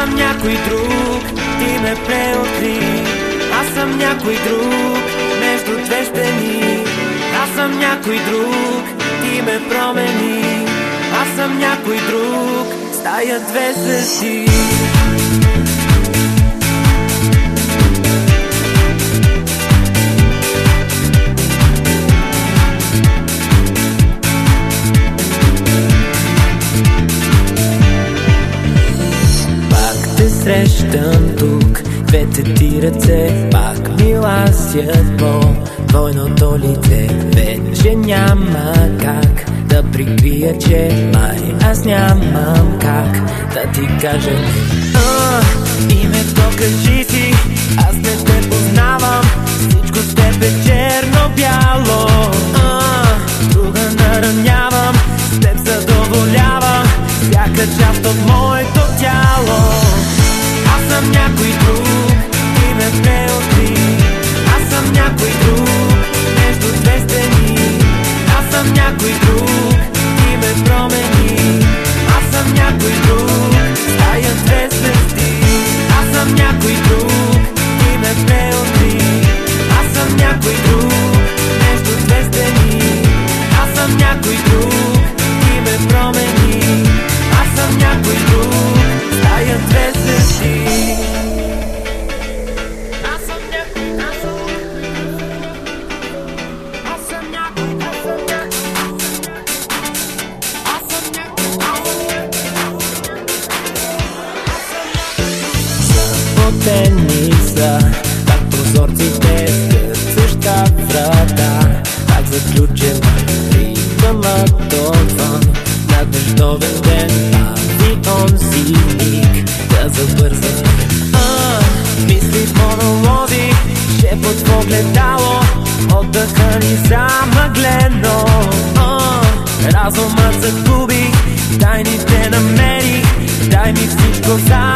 съм някой друг, ти ме преоткри. Аз съм някой друг, между две стени. Аз съм някой друг, ти ме промени. Аз съм някой друг, стая две звезди Двете ти ръце пак ми ласят по твойното лице. Вече няма как да прикрия, че май аз нямам как да ти кажа а, Името кажи си, аз не те познавам. Всичко с теб е черно-бяло Друга наранявам, с теб задоволявам. Всяка част от моето тяло. Съм някой друг, ти Заплатени са Как прозорците скърцаща врата. Как заключен ритъмът отвън На дъждовен ден Пази онзи миг Да забърза. А, Мисли в монолози Шепот в огледало Отдъха ни замъглено. А, Разумът загубих Тайните намерих Дай ми всичко забранено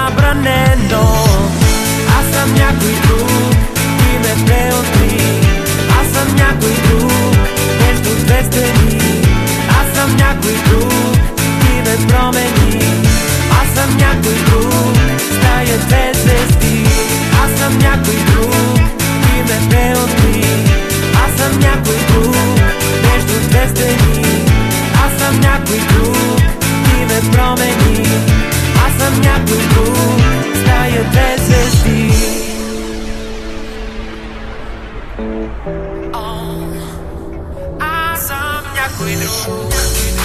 съм някой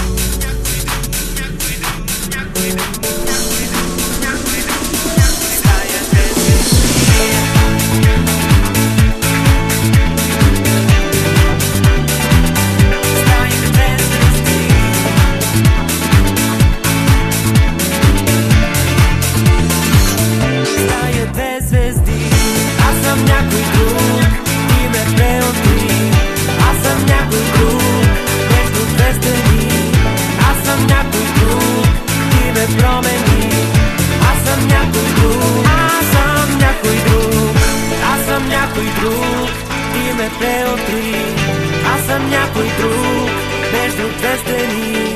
Аз съм някой друг Между две стени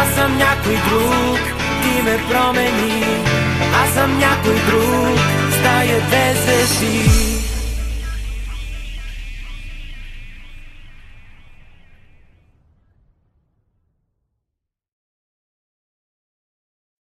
Аз съм някой друг Ти ме промени. Аз съм някой друг Стая две звезди